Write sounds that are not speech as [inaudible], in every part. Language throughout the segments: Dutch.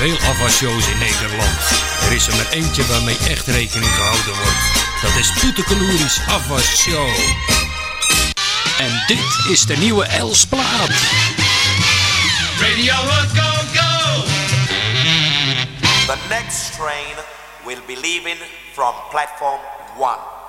veel afwasshows in Nederland. Er is er maar eentje waarmee echt rekening gehouden wordt. Dat is Poetekeloeris Afwasshow. En dit is de nieuwe Elsplaat. Radio go, go! The next train will be leaving from platform 1.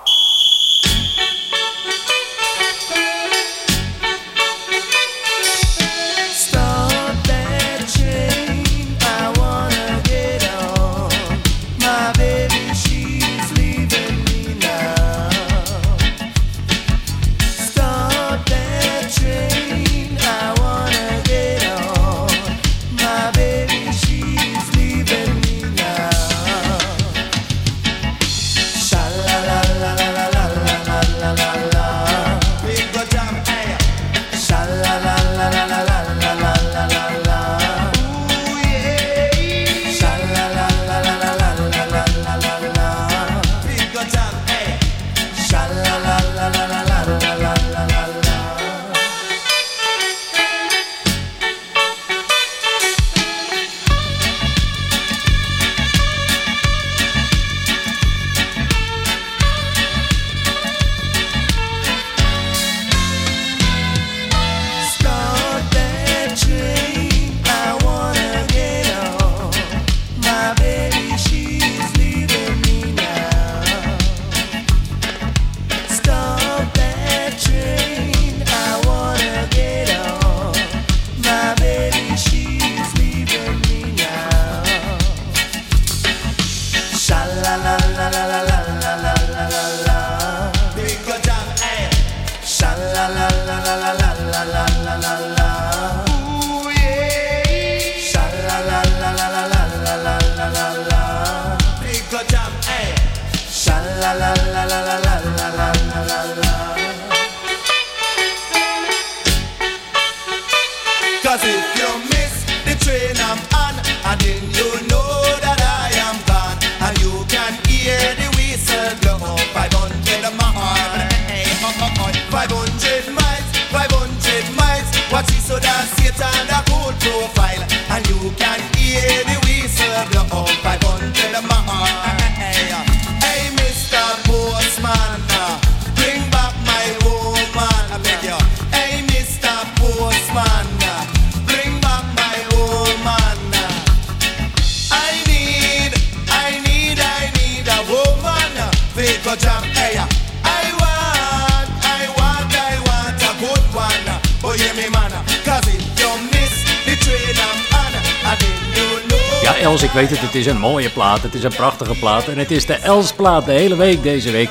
Ik weet het, het is een mooie plaat, het is een prachtige plaat. En het is de Elsplaat de hele week deze week.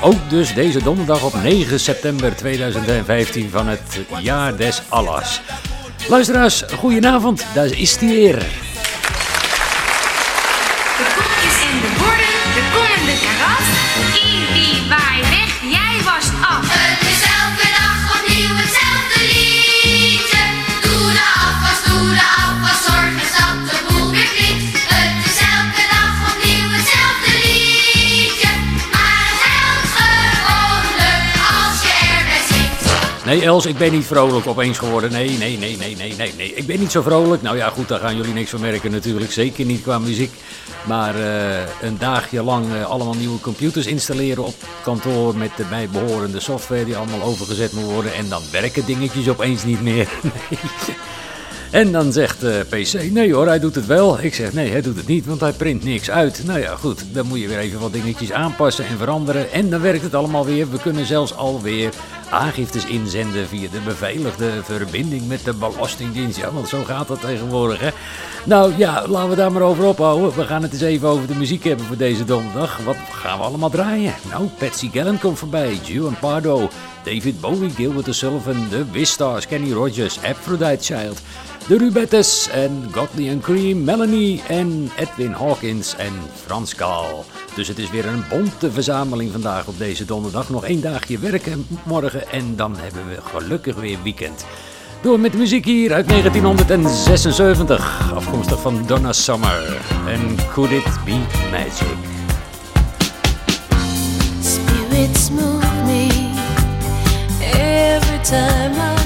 Ook dus deze donderdag op 9 september 2015 van het jaar des Allahs. Luisteraars, goedenavond, daar is hij weer. Nee, Els, ik ben niet vrolijk opeens geworden. Nee, nee, nee, nee, nee, nee, nee. Ik ben niet zo vrolijk. Nou ja, goed, daar gaan jullie niks van merken natuurlijk. Zeker niet qua muziek. Maar uh, een dagje lang uh, allemaal nieuwe computers installeren op kantoor met de bijbehorende software die allemaal overgezet moet worden. En dan werken dingetjes opeens niet meer. [laughs] En dan zegt uh, PC, nee hoor, hij doet het wel. Ik zeg, nee, hij doet het niet, want hij print niks uit. Nou ja, goed, dan moet je weer even wat dingetjes aanpassen en veranderen. En dan werkt het allemaal weer. We kunnen zelfs alweer aangiftes inzenden via de beveiligde verbinding met de Belastingdienst. Ja, want zo gaat dat tegenwoordig, hè. Nou ja, laten we daar maar over ophouden. We gaan het eens even over de muziek hebben voor deze donderdag. Wat gaan we allemaal draaien? Nou, Patsy Gallen komt voorbij, Juan Pardo, David Bowie, Gilbert Sullivan, The Wistars, Kenny Rogers, Aphrodite Child... De Rubettes en Godley and Cream, Melanie en Edwin Hawkins en Frans Kaal. Dus het is weer een bonte verzameling vandaag op deze donderdag. Nog één dagje werken morgen en dan hebben we gelukkig weer weekend. Door met de muziek hier uit 1976, afkomstig van Donna Summer. En Could It Be Magic? Spirits move me every time I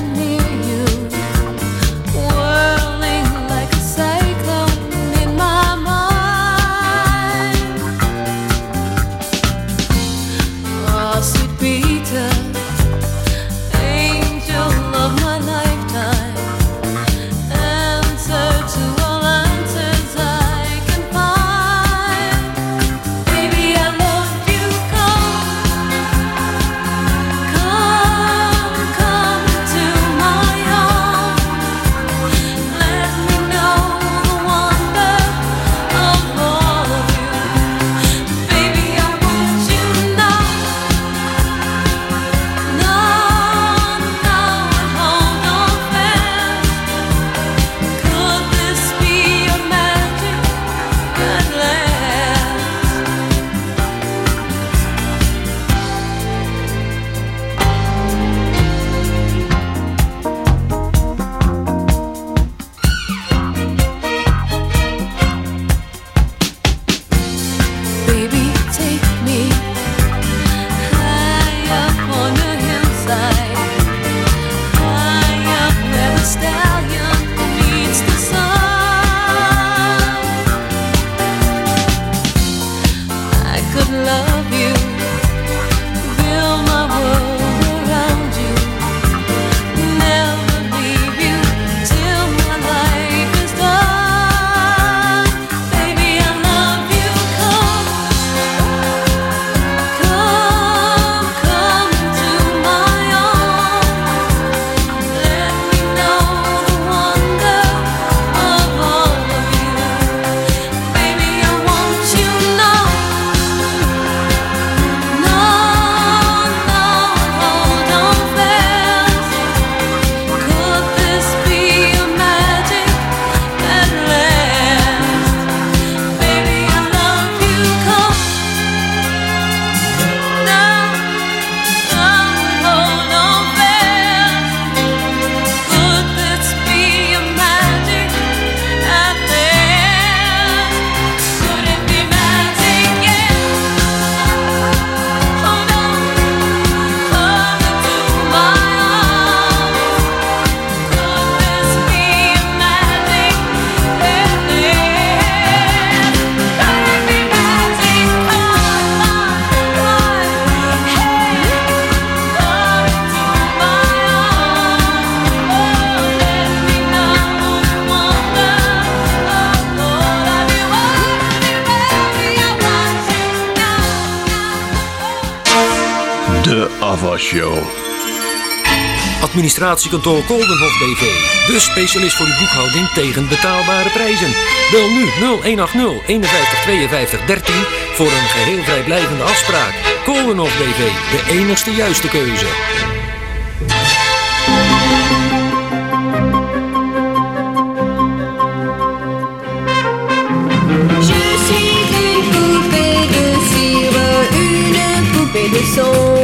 Show. Administratiekantoor Koldenhof BV. De specialist voor uw boekhouding tegen betaalbare prijzen. Bel nu 0180 51 52 13 voor een geheel vrijblijvende afspraak. Koldenhof BV, de enigste juiste keuze. Je suis une poupée de cire, une poupée de son.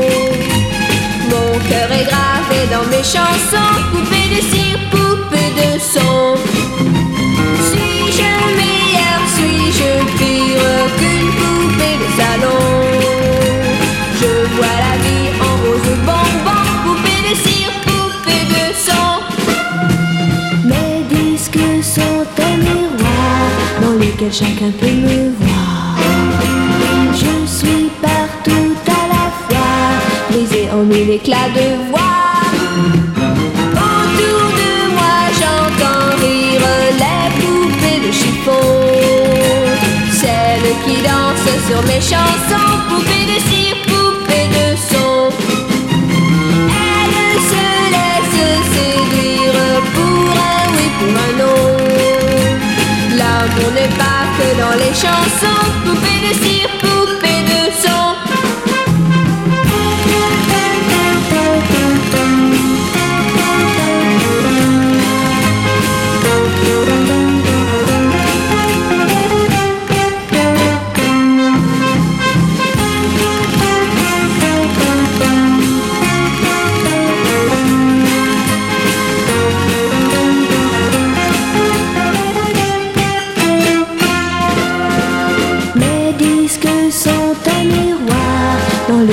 Mes chansons, poupée de cire, poupée de son. Suis-je meilleure, suis-je pire qu'une poupée de salon Je vois la vie en rose bonbon, poupée de cire, poupée de son. Mes disques sont un miroir dans lequel chacun peut me voir. Je suis partout à la fois, brisé en mille éclats de voix. Dansent sur mes chansons, poupées de cire, poupées de son. Elle se laisse séduire pour un oui, pour un non. L'amour n'est pas que dans les chansons, poupée de cire,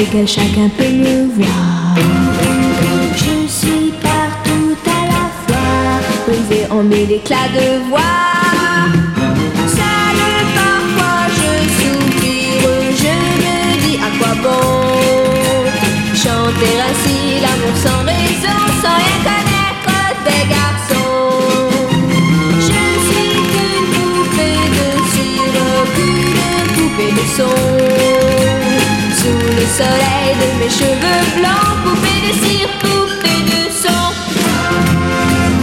lequel chacun peut me voir. Je suis partout à la fois, brisé en mille éclats de voix. Seul parfois je soupire, je me dis à quoi bon chanter ainsi l'amour sans raison, sans rien connaître des garçons. Je suis qu'une poupée de cire, qu'une poupée de son. Sous le soleil de mes cheveux blancs, poupée de cire, poupée de son.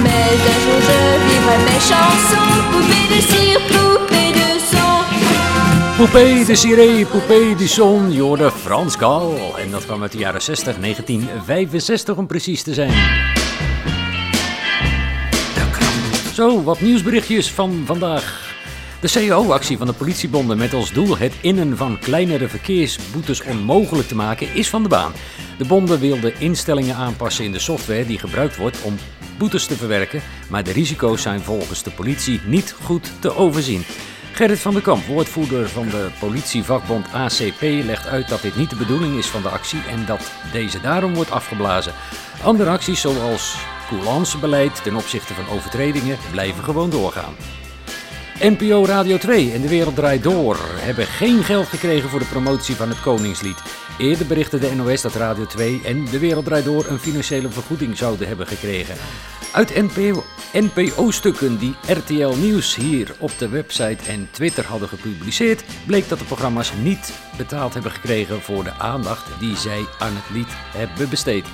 Mais un jour je vivrai mes chansons, poupée de cire, poupée de son. Poupée de Siree, Poupée de Son, je hoorde Frans Gal. En dat kwam uit de jaren 60, 1965 om precies te zijn. Zo, wat nieuwsberichtjes van vandaag. De CO-actie van de politiebonden met als doel het innen van kleinere verkeersboetes onmogelijk te maken is van de baan. De bonden wilden instellingen aanpassen in de software die gebruikt wordt om boetes te verwerken, maar de risico's zijn volgens de politie niet goed te overzien. Gerrit van der Kamp, woordvoerder van de politievakbond ACP, legt uit dat dit niet de bedoeling is van de actie en dat deze daarom wordt afgeblazen. Andere acties zoals coulancebeleid ten opzichte van overtredingen blijven gewoon doorgaan. NPO Radio 2 en De Wereld Draait Door hebben geen geld gekregen voor de promotie van het Koningslied. Eerder berichtte de NOS dat Radio 2 en De Wereld Draait Door een financiële vergoeding zouden hebben gekregen. Uit NPO, NPO-stukken die RTL Nieuws hier op de website en Twitter hadden gepubliceerd, bleek dat de programma's niet betaald hebben gekregen voor de aandacht die zij aan het lied hebben besteed.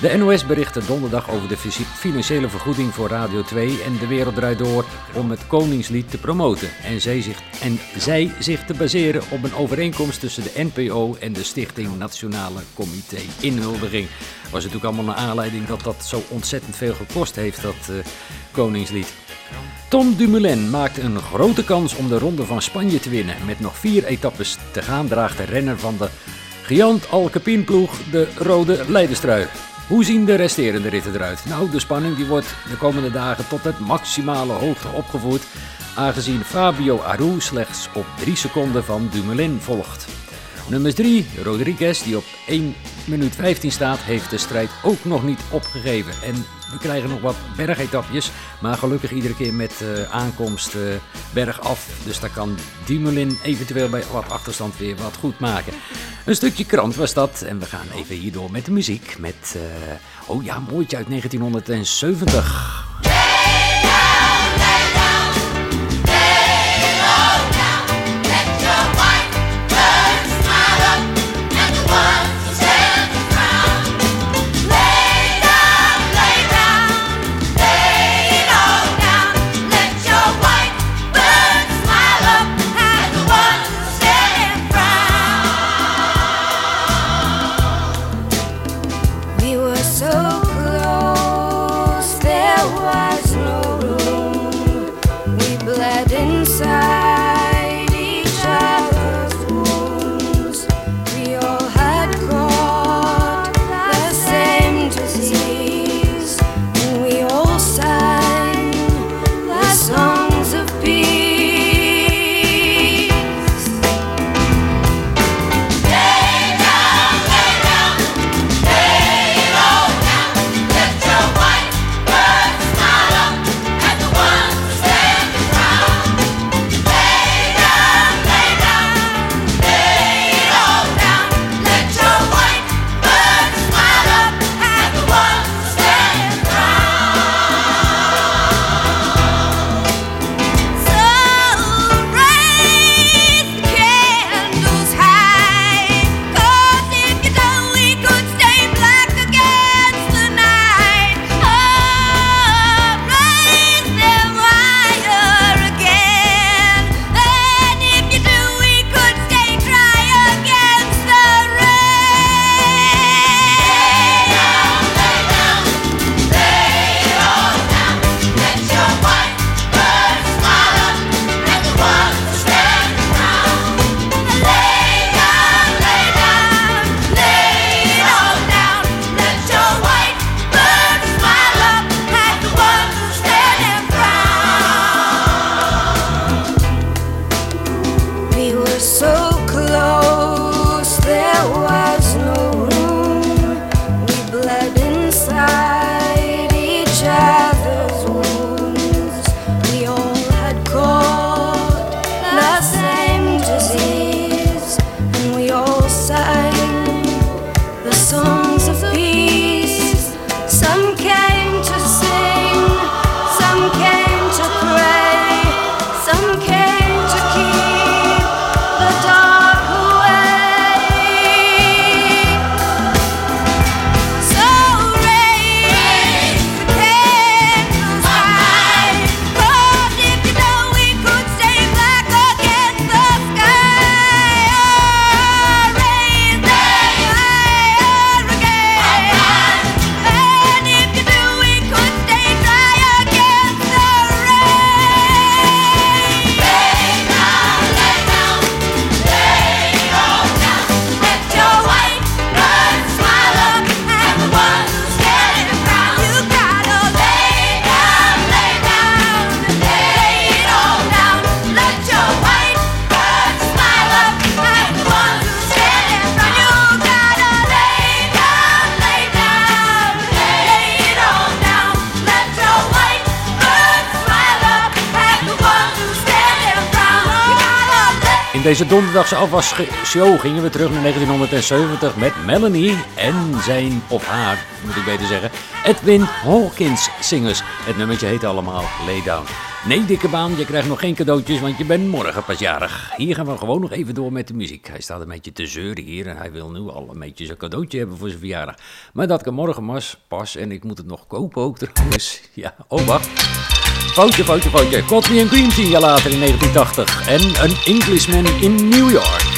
De NOS berichtte donderdag over de financiële vergoeding voor Radio 2 en De Wereld Draait Door om het Koningslied te promoten. En zij, zich, en zij zich te baseren op een overeenkomst tussen de NPO en de Stichting Nationale Comité Inhuldiging. Was natuurlijk allemaal een aanleiding dat dat zo ontzettend veel gekost heeft, dat eh, Koningslied. Tom Dumoulin maakt een grote kans om de Ronde van Spanje te winnen. Met nog vier etappes te gaan draagt de renner van de Giant Alpecin ploeg de rode leiderstrui. Hoe zien de resterende ritten eruit? Nou, de spanning die wordt de komende dagen tot het maximale hoogte opgevoerd, aangezien Fabio Aru slechts op 3 seconden van Dumoulin volgt. Nummer 3, Rodriguez, die op 1 minuut 15 staat, heeft de strijd ook nog niet opgegeven. En we krijgen nog wat bergetapjes, maar gelukkig iedere keer met eh, aankomst eh, bergaf. Dus daar kan Dumoulin eventueel bij wat achterstand weer wat goed maken. Een stukje krant was dat en we gaan even hierdoor met de muziek. Met, eh, oh ja, mooitje uit 1970. deze donderdagse afwasshow gingen we terug naar 1970 met Melanie en zijn, of haar, moet ik beter zeggen, Edwin Hawkins Singers. Het nummertje heet allemaal Lay Down. Nee, dikke baan, je krijgt nog geen cadeautjes, want je bent morgen pas jarig. Hier gaan we gewoon nog even door met de muziek. Hij staat een beetje te zeuren hier en hij wil nu al een beetje zijn cadeautje hebben voor zijn verjaardag. Maar dat kan morgen pas en ik moet het nog kopen ook dus [laughs] Ja, oh wacht. Foutje, foutje, foutje. Quadri en green tien jaar later in 1980. En een Englishman in New York.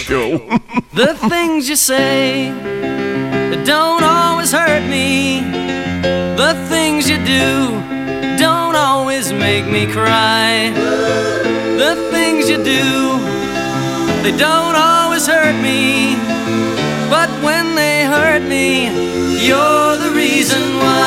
show. [laughs] the things you say don't always hurt me. The things you do don't always make me cry. The things you do, they don't always hurt me. But when they hurt me, you're the reason why.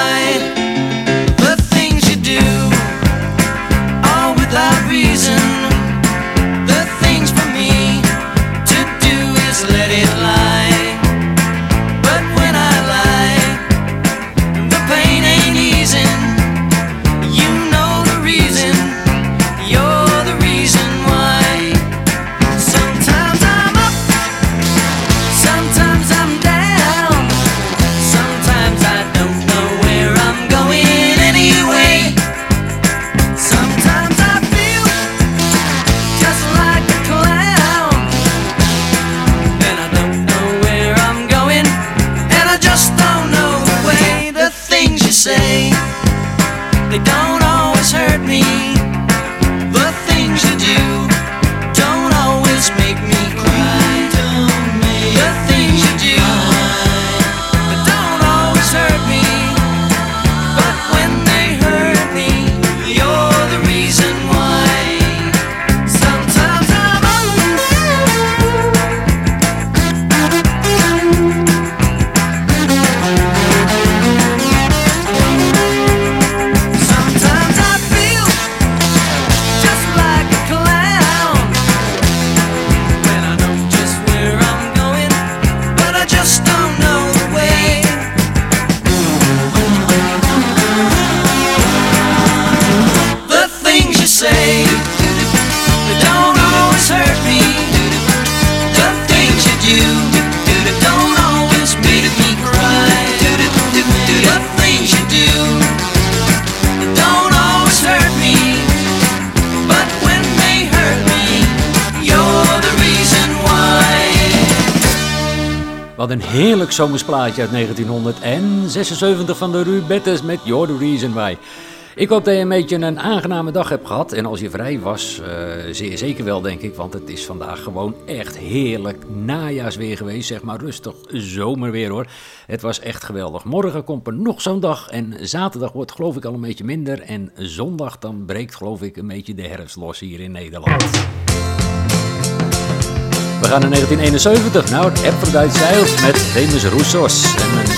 Zomersplaatje uit 1976 van de Rubettes met You're the Reason Why. Ik hoop dat je een beetje een aangename dag hebt gehad. En als je vrij was, eh, zeer zeker wel denk ik. Want het is vandaag gewoon echt heerlijk najaarsweer geweest. Zeg maar rustig zomerweer hoor. Het was echt geweldig. Morgen komt er nog zo'n dag. En zaterdag wordt geloof ik al een beetje minder. En zondag dan breekt geloof ik een beetje de herfst los hier in Nederland. We gaan naar 1971. Nou, Aphrodite Zeilt met Demis Roussos. En een,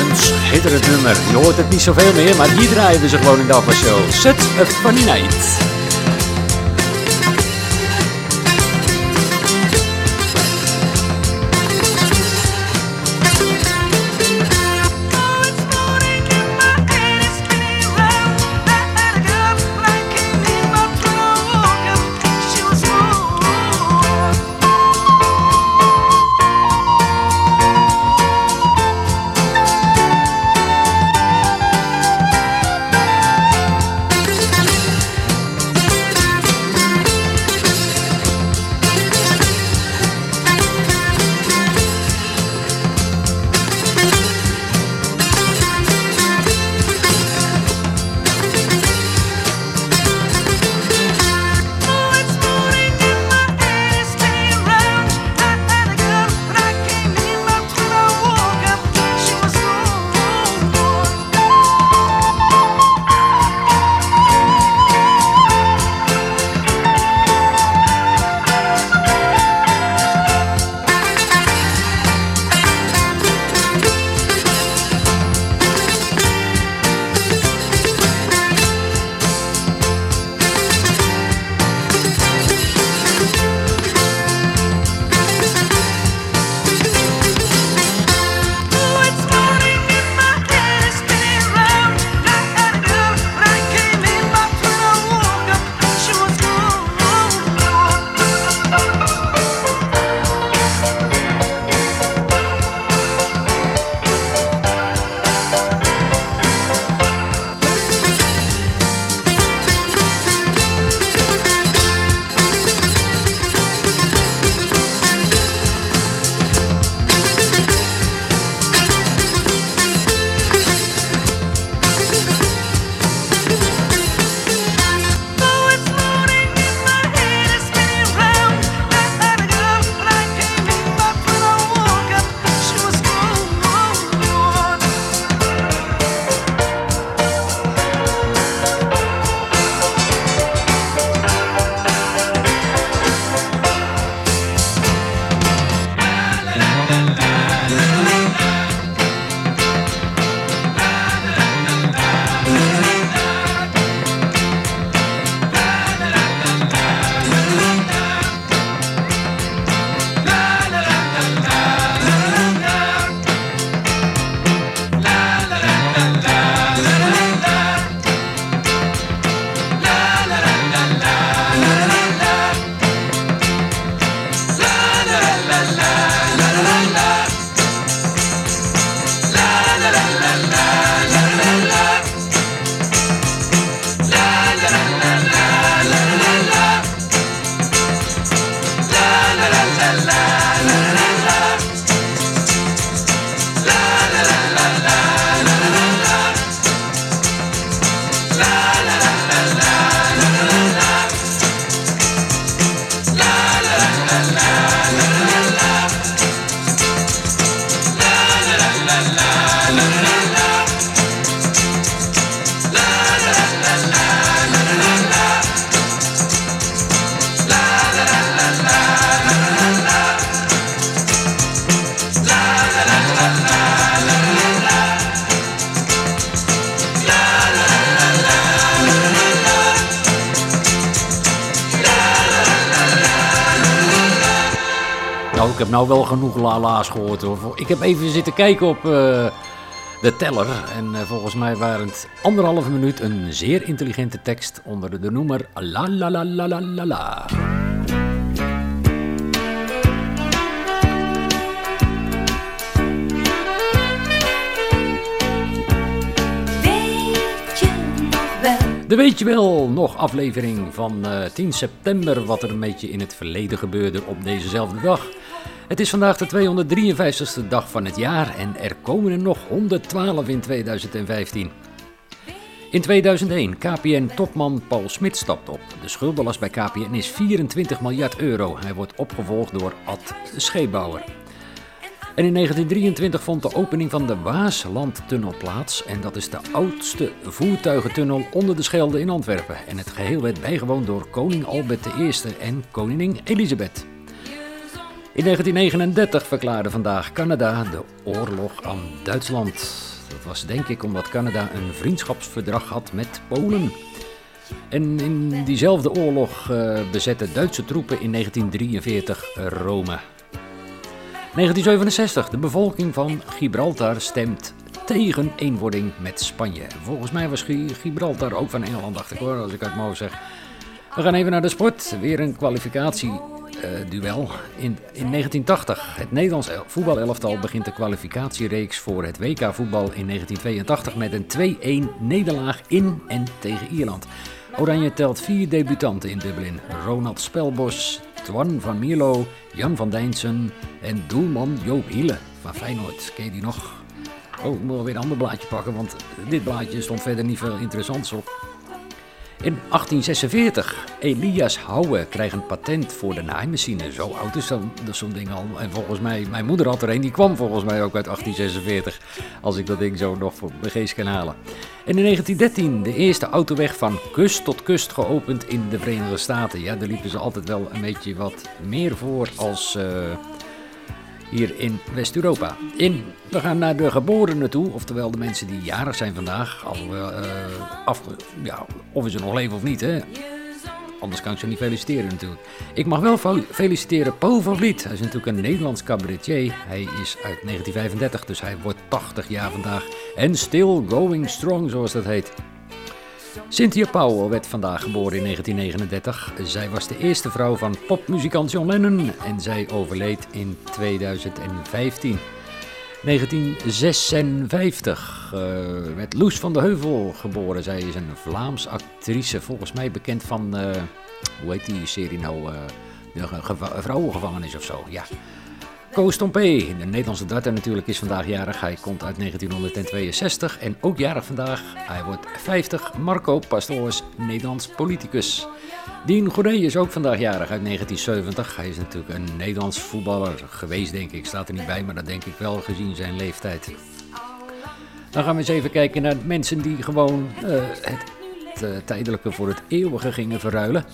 een schitterend nummer. Je hoort het niet zoveel meer, maar hier draaien ze gewoon in de Show. Such a funny night. Heb nou wel genoeg lala's gehoord hoor. Ik heb even zitten kijken op eh, de teller. En eh, volgens mij waren het anderhalve minuut een zeer intelligente tekst onder de noemer La La La La La La La. De weet je wel, nog aflevering van eh, 10 september, wat er een beetje in het verleden gebeurde op dezezelfde dag. Het is vandaag de 253ste dag van het jaar en er komen er nog 112 in 2015. In 2001, KPN-topman Paul Smit stapt op. De schuldenlast bij KPN is 24 miljard euro. Hij wordt opgevolgd door Ad Scheepbouwer. En in 1923 vond de opening van de Waaslandtunnel plaats. En dat is de oudste voertuigentunnel onder de Schelde in Antwerpen. En het geheel werd bijgewoond door koning Albert I en koningin Elisabeth. In 1939 verklaarde vandaag Canada de oorlog aan Duitsland. Dat was denk ik omdat Canada een vriendschapsverdrag had met Polen. En in diezelfde oorlog eh, bezetten Duitse troepen in 1943 Rome. 1967. De bevolking van Gibraltar stemt tegen eenwording met Spanje. Volgens mij was Gi- Gibraltar ook van Engeland, dacht ik hoor, als ik mijn hoofd zeg. We gaan even naar de sport. Weer een kwalificatieduel. in, in 1980. Het Nederlands el- voetbalelftal begint de kwalificatiereeks voor het WK voetbal in 1982 met een 2-1 nederlaag in en tegen Ierland. Oranje telt vier debutanten in Dublin. Ronald Spelbos, Twan van Mierlo, Jan van Dijnsen en doelman Joop Hiele van Feyenoord. Ken die nog? Oh, ik moet wel weer een ander blaadje pakken, want dit blaadje stond verder niet veel interessants op. In 1846, Elias Houwe krijgt een patent voor de naaimachine. Zo oud is zo'n ding al. En volgens mij, mijn moeder had er een, die kwam volgens mij ook uit 1846. Als ik dat ding zo nog voor mijn geest kan halen. En in 1913, de eerste autoweg van kust tot kust geopend in de Verenigde Staten. Ja, daar liepen ze altijd wel een beetje wat meer voor als... eh, hier in West-Europa. In, we gaan naar de geborenen toe, oftewel de mensen die jarig zijn vandaag. Al, eh, af, ja, of ze nog leven of niet, hè. Anders kan ik ze niet feliciteren natuurlijk. Ik mag wel fel- feliciteren Paul van Vliet. Hij is natuurlijk een Nederlands cabaretier. Hij is uit 1935, dus hij wordt 80 jaar vandaag. En still going strong, zoals dat heet. Cynthia Powell werd vandaag geboren in 1939. Zij was de eerste vrouw van popmuzikant John Lennon en zij overleed in 2015. 1956 eh, werd Loes van de Heuvel geboren. Zij is een Vlaams actrice, volgens mij bekend van, eh, hoe heet die serie nou, eh, de ge- geva- vrouwengevangenis of zo, ja. Koos Tompé, de Nederlandse darter natuurlijk, is vandaag jarig. Hij komt uit 1962 en ook jarig vandaag. Hij wordt 50. Marco Pastoors, Nederlands politicus. Dien Goeree is ook vandaag jarig uit 1970. Hij is natuurlijk een Nederlands voetballer geweest, denk ik. Staat er niet bij, maar dat denk ik wel gezien zijn leeftijd. Dan gaan we eens even kijken naar mensen die gewoon eh, het, tijdelijke voor het eeuwige gingen verruilen.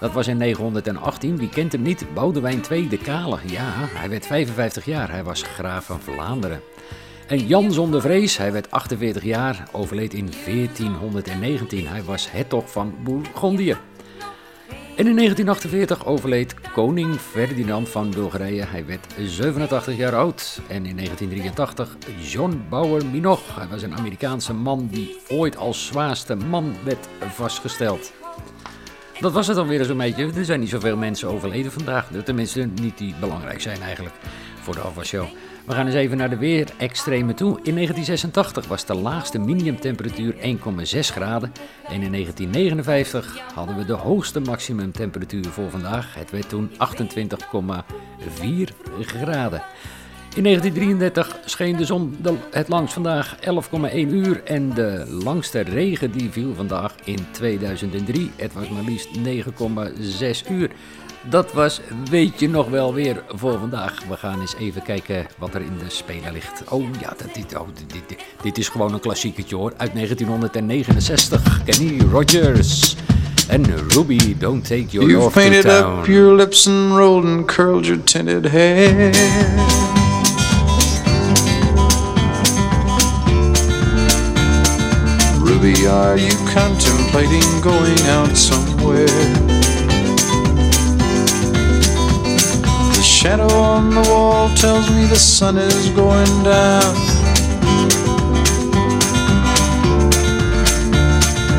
Dat was in 918, wie kent hem niet? Boudewijn II de Kale. Ja, hij werd 55 jaar, hij was graaf van Vlaanderen. En Jan zonder vrees, hij werd 48 jaar, overleed in 1419. Hij was hertog van Bourgondië. En in 1948 overleed koning Ferdinand van Bulgarije. Hij werd 87 jaar oud. En in 1983 John Bauer Minoch. Hij was een Amerikaanse man die ooit als zwaarste man werd vastgesteld. Dat was het dan weer zo'n beetje. Er zijn niet zoveel mensen overleden vandaag. Tenminste, niet die belangrijk zijn eigenlijk voor de afwasshow. We gaan eens even naar de weerextremen toe. In 1986 was de laagste minimumtemperatuur 1,6 graden. En in 1959 hadden we de hoogste maximumtemperatuur voor vandaag. Het werd toen 28,4 graden. In 1933 scheen de zon het langst vandaag 11,1 uur en de langste regen die viel vandaag in 2003. Het was maar liefst 9,6 uur. Dat was, weet je nog wel weer voor vandaag. We gaan eens even kijken wat er in de speler ligt. Oh ja, dat, dit, oh, dit, dit, dit is gewoon een klassieketje hoor. Uit 1969. Kenny Rogers. En Ruby, don't take your to painted up your lips and rolled and curled your tinted hair. Ruby, are you contemplating going out somewhere? The shadow on the wall tells me the sun is going down.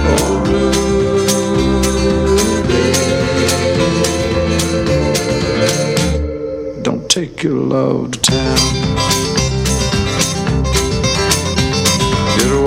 Oh, don't take your love to town.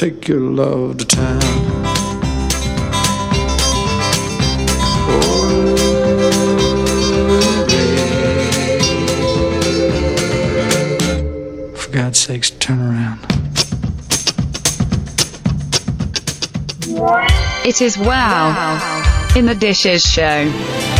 Take your love to town. For God's sakes, turn around. It is wow in the dishes show.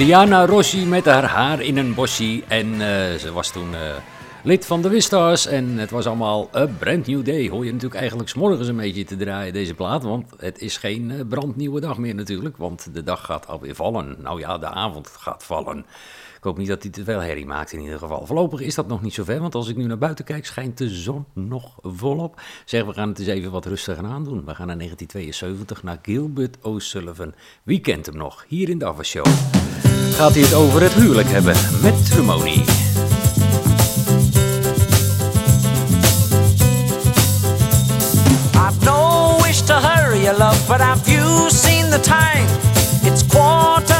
Diana Rossi met haar haar in een bosje. En eh, ze was toen eh, lid van de Wistars. En het was allemaal a brand new day. Hoor je natuurlijk eigenlijk morgens een beetje te draaien deze plaat. Want het is geen eh, brandnieuwe dag meer natuurlijk. Want de dag gaat alweer vallen. Nou ja, de avond gaat vallen. Ik hoop niet dat hij het wel herrie maakt in ieder geval. Voorlopig is dat nog niet zover, want als ik nu naar buiten kijk, schijnt de zon nog volop. Zeg, we gaan het eens even wat rustiger aandoen. We gaan naar 1972, naar Gilbert O'Sullivan. Wie kent hem nog? Hier in de Afwashow. Gaat hij het over het huwelijk hebben met Tremoni. Love, but I've seen the time. It's quarter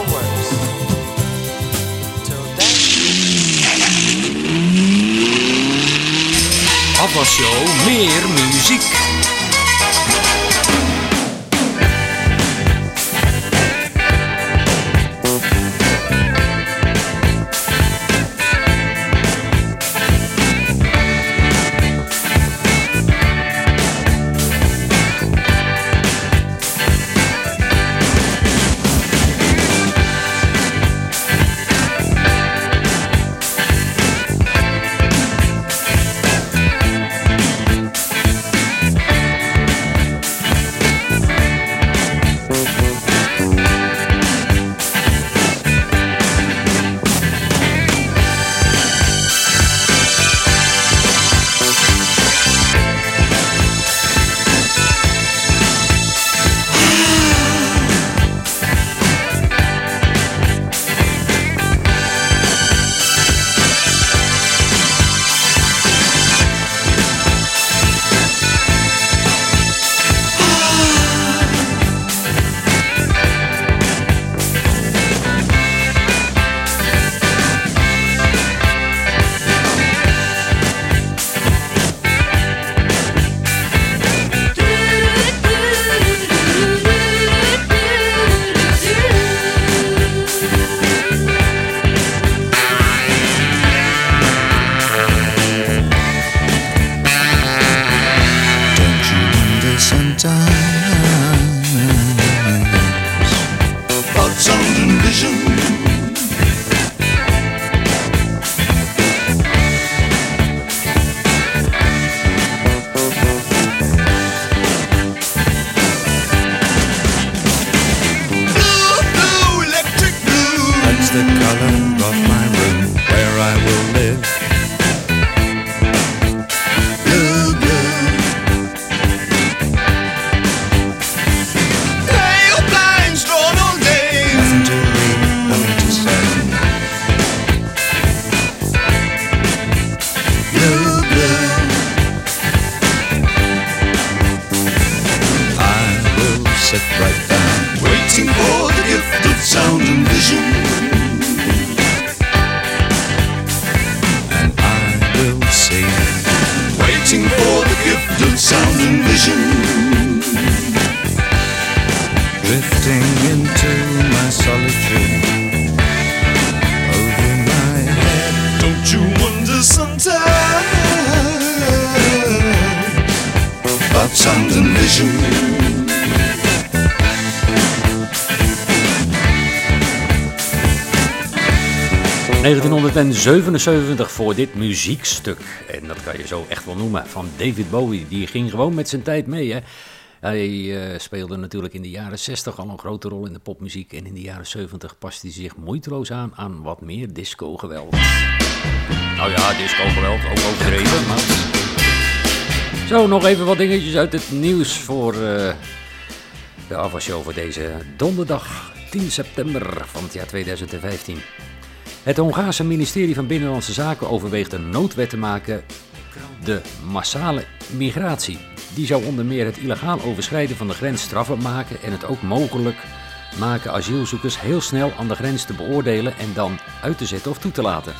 Afwasshow, meer muziek. colors of my room where I will live. 1977 voor dit muziekstuk. En dat kan je zo echt wel noemen. Van David Bowie. Die ging gewoon met zijn tijd mee. Hè? Hij eh, speelde natuurlijk in de jaren 60 al een grote rol in de popmuziek. En in de jaren 70 past hij zich moeiteloos aan aan wat meer disco-geweld. Nou ja, disco-geweld ook overdreven. Maar... Zo, nog even wat dingetjes uit het nieuws voor eh, de afwasshow voor deze donderdag 10 september van het jaar 2015. Het Hongaarse ministerie van Binnenlandse Zaken overweegt een noodwet te maken, de massale migratie. Die zou onder meer het illegaal overschrijden van de grens strafbaar maken en het ook mogelijk maken asielzoekers heel snel aan de grens te beoordelen en dan uit te zetten of toe te laten.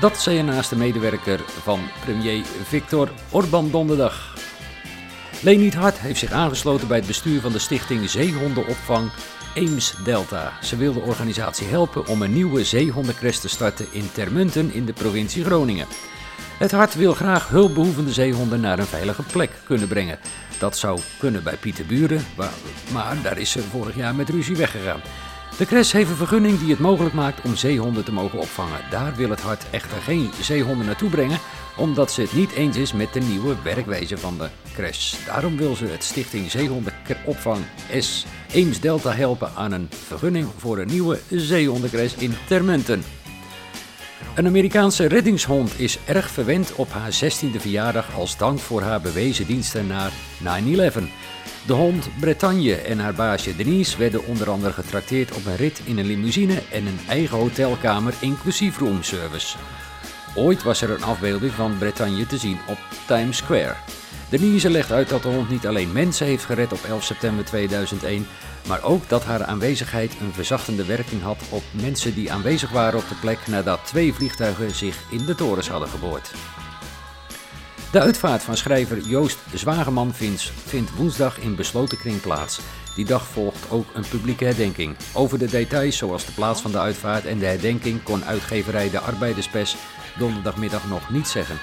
Dat zei een naaste medewerker van premier Viktor Orban donderdag. Leni Hart heeft zich aangesloten bij het bestuur van de stichting Zeehondenopvang Eems Delta. Ze wil de organisatie helpen om een nieuwe zeehondencres te starten in Termunten in de provincie Groningen. Het hart wil graag hulpbehoevende zeehonden naar een veilige plek kunnen brengen. Dat zou kunnen bij Pieter Buren, maar, daar is ze vorig jaar met ruzie weggegaan. De cres heeft een vergunning die het mogelijk maakt om zeehonden te mogen opvangen. Daar wil het hart echter geen zeehonden naartoe brengen, omdat ze het niet eens is met de nieuwe werkwijze van de cres. Daarom wil ze het Stichting Zeehondenopvang S Eems Delta helpen aan een vergunning voor een nieuwe zeehondencres in Termunten. Een Amerikaanse reddingshond is erg verwend op haar 16e verjaardag als dank voor haar bewezen diensten na 9-11. De hond Bretagne en haar baasje Denise werden onder andere getrakteerd op een rit in een limousine en een eigen hotelkamer inclusief roomservice. Ooit was er een afbeelding van Bretagne te zien op Times Square. Denise legt uit dat de hond niet alleen mensen heeft gered op 11 september 2001, maar ook dat haar aanwezigheid een verzachtende werking had op mensen die aanwezig waren op de plek nadat twee vliegtuigen zich in de torens hadden geboord. De uitvaart van schrijver Joost Zwageman vindt, vindt woensdag in besloten kring plaats. Die dag volgt ook een publieke herdenking. Over de details, zoals de plaats van de uitvaart en de herdenking, kon uitgeverij De Arbeiderspers donderdagmiddag nog niet zeggen.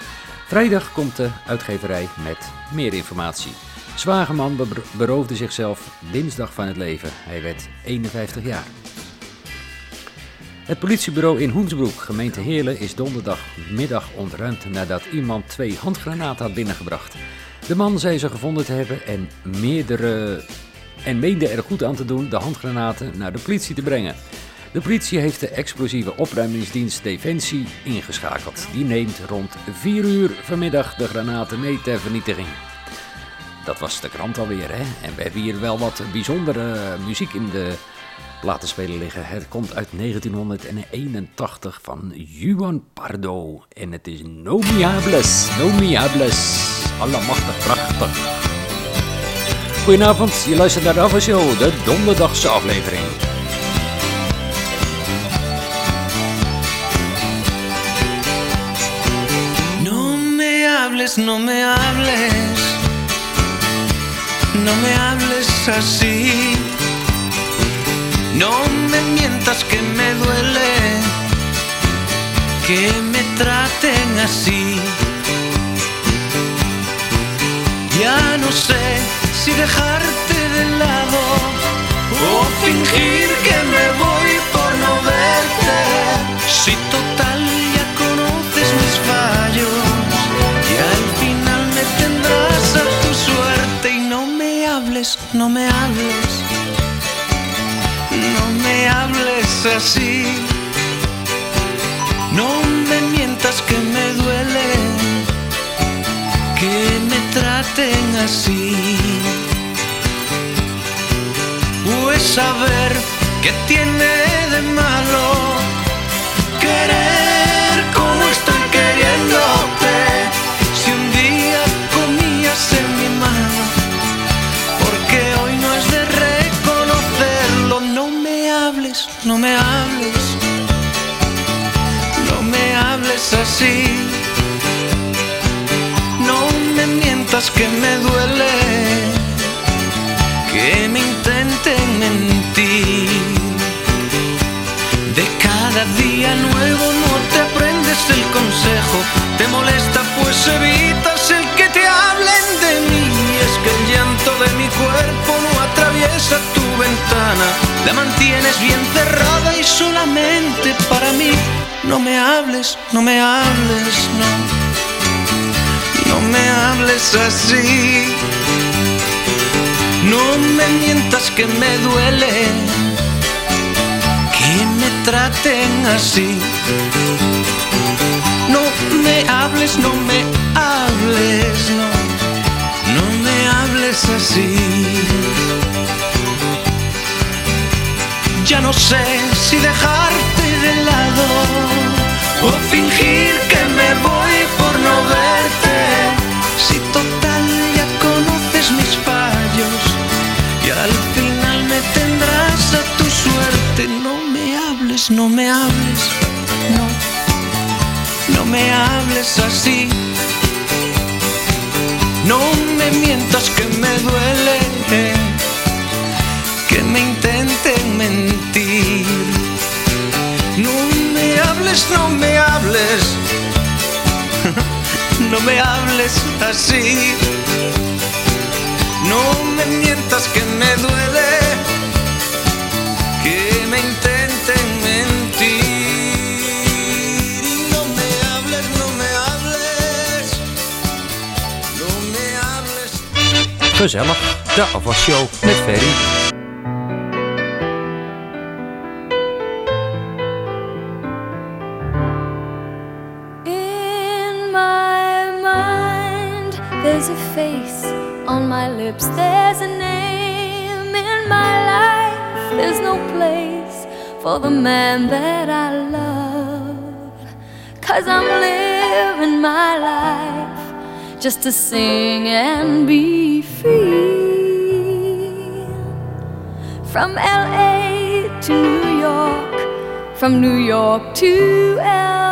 Vrijdag komt de uitgeverij met meer informatie. Zwageman be- beroofde zichzelf dinsdag van het leven. Hij werd 51 jaar. Het politiebureau in Hoensbroek, gemeente Heerlen, is donderdagmiddag ontruimd nadat iemand twee handgranaten had binnengebracht. De man zei ze gevonden te hebben en, meerdere, en meende er goed aan te doen de handgranaten naar de politie te brengen. De politie heeft de explosieve opruimingsdienst Defensie ingeschakeld. Die neemt rond 4 uur vanmiddag de granaten mee ter vernietiging. Dat was de krant alweer, hè? En we hebben hier wel wat bijzondere muziek in de platenspelen liggen. Het komt uit 1981 van Juan Pardo. En het is No Miables, No Miables. Allemachtig prachtig. Goedenavond, je luistert naar de Show, de donderdagse aflevering. No me hables, no me hables así. No me mientas que me duele que me traten así. Ya no sé si dejarte de lado o fingir que me voy por no verte. Si total ya conoces mis fallos no me hables, no me hables así. No me mientas que me duele que me traten así. Pues saber que tiene de malo querer como estoy queriéndote. me hables, no me hables así. No me mientas que me duele, que me intenten mentir. De cada día nuevo no te aprendes el consejo, te molesta pues evitas el que te hablen de mí. Es que el llanto de mi cuerpo no atraviesa tu la mantienes bien cerrada y solamente para mí. No me hables, no me hables, no. No me hables así. No me mientas que me duele que me traten así. No me hables, no me hables, no. No me hables así. Ya no sé si dejarte de lado o fingir que me voy por no verte. Si total ya conoces mis fallos y al final me tendrás a tu suerte. No me hables, no me hables, no, no me hables así. No me mientas que me duele que me intenten mentir. No me hables, no me hables, [laughs] no me hables así. No me mientas que me duele que me intenten mentir. Y no me hables, no me hables, no me hables. Gezellig, de Afwas met Ferry. for the man that I love. Cause I'm living my life just to sing and be free. From LA to New York, from New York to LA.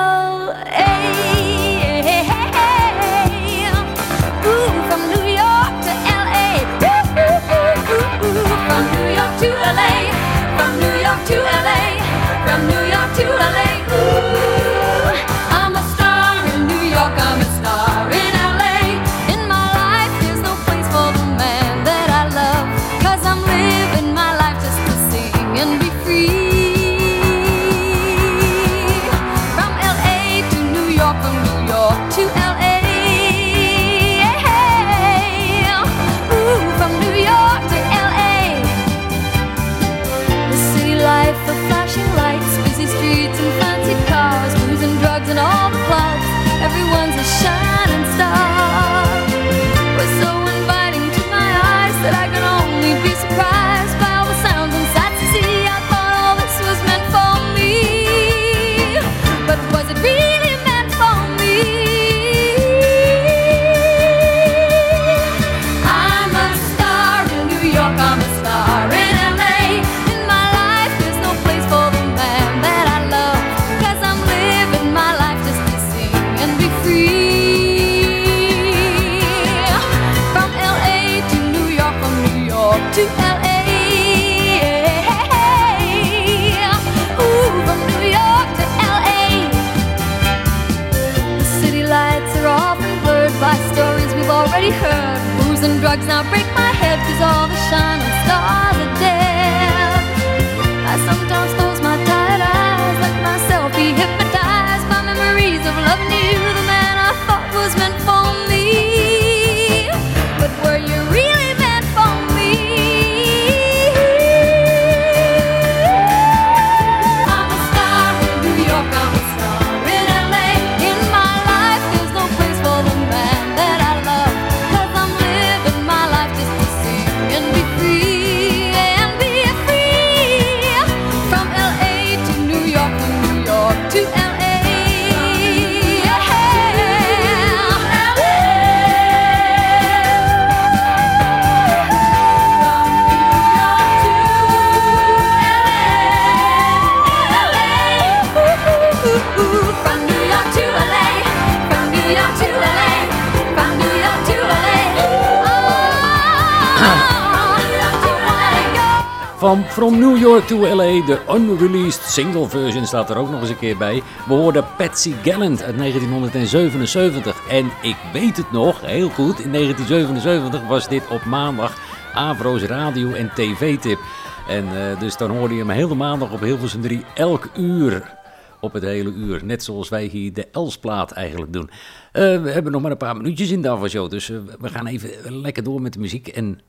to LA. De unreleased single version staat er ook nog eens een keer bij. We hoorden Patsy Gallant uit 1977. En ik weet het nog, heel goed, in 1977 was dit op maandag Avro's radio- en tv-tip. En eh, dus dan hoorde je hem hele maandag op Hilversum 3 elk uur op het hele uur. Net zoals wij hier de Elsplaat eigenlijk doen. Eh, we hebben nog maar een paar minuutjes in de dus eh, we gaan even lekker door met de muziek. En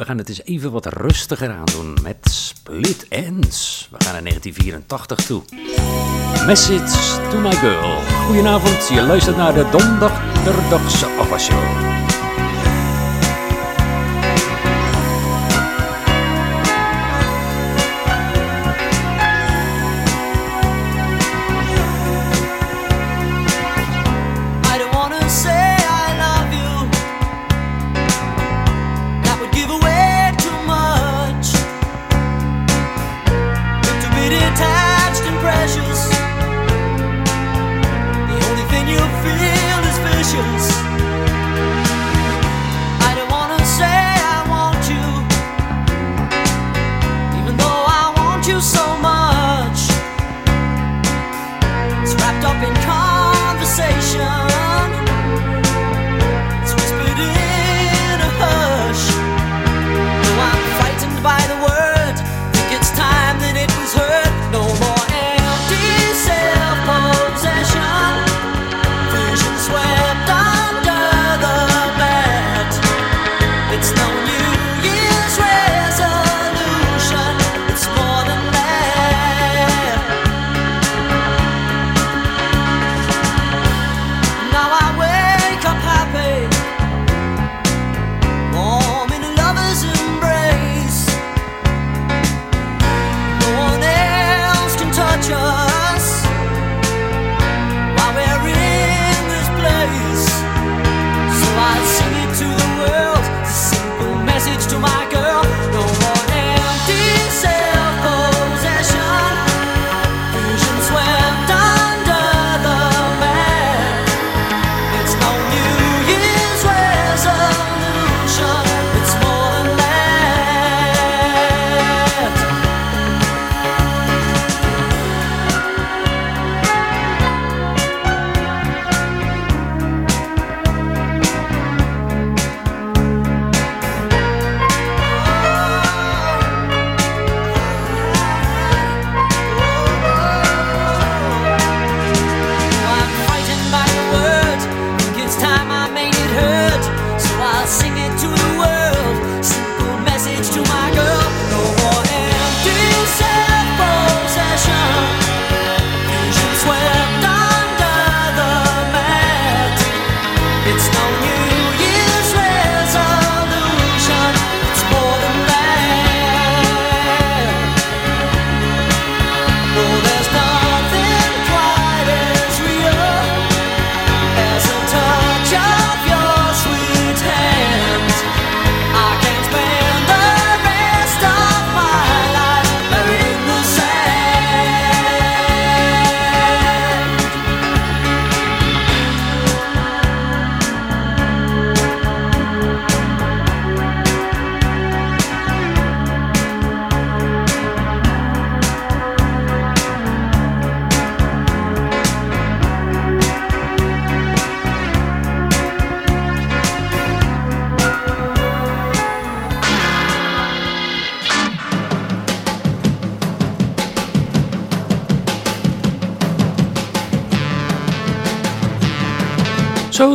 we gaan het eens even wat rustiger aan doen met Split Ends. We gaan naar 1984 toe. Message to my girl. Goedenavond, je luistert naar de Donderdagse Avro-show. Precious. The only thing you feel is vicious. I don't wanna say I want you. Even though I want you so much. It's wrapped up in conversation.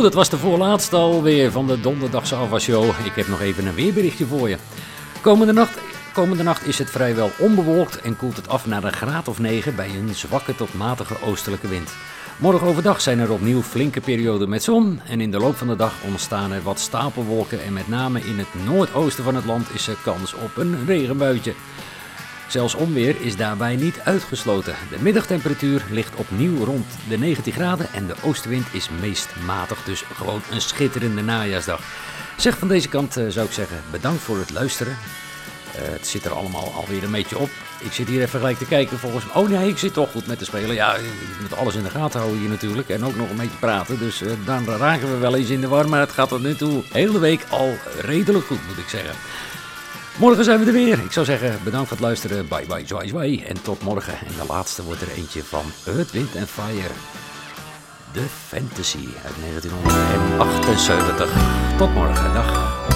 Dat was de voorlaatste alweer van de Donderdagse Alva Show. Ik heb nog even een weerberichtje voor je. Komende nacht, komende nacht is het vrijwel onbewolkt en koelt het af naar een graad of 9 bij een zwakke tot matige oostelijke wind. Morgen overdag zijn er opnieuw flinke perioden met zon en in de loop van de dag ontstaan er wat stapelwolken en met name in het noordoosten van het land is er kans op een regenbuitje. Zelfs onweer is daarbij niet uitgesloten. De middagtemperatuur ligt opnieuw rond de 19 graden en de oostenwind is meest matig, dus gewoon een schitterende najaarsdag. Zeg van deze kant eh, zou ik zeggen bedankt voor het luisteren. Eh, het zit er allemaal alweer een beetje op. Ik zit hier even gelijk te kijken volgens mij. Oh nee, ik zit toch goed met te spelen. Ja, je moet alles in de gaten houden hier natuurlijk. En ook nog een beetje praten. Dus eh, dan raken we wel eens in de war. Maar het gaat tot nu toe hele week al redelijk goed, moet ik zeggen. Morgen zijn we er weer. Ik zou zeggen, bedankt voor het luisteren. Bye bye, zwaai zwaai. En tot morgen. En de laatste wordt er eentje van Earth, Wind Fire. De Fantasy uit 1978. Tot morgen. Dag.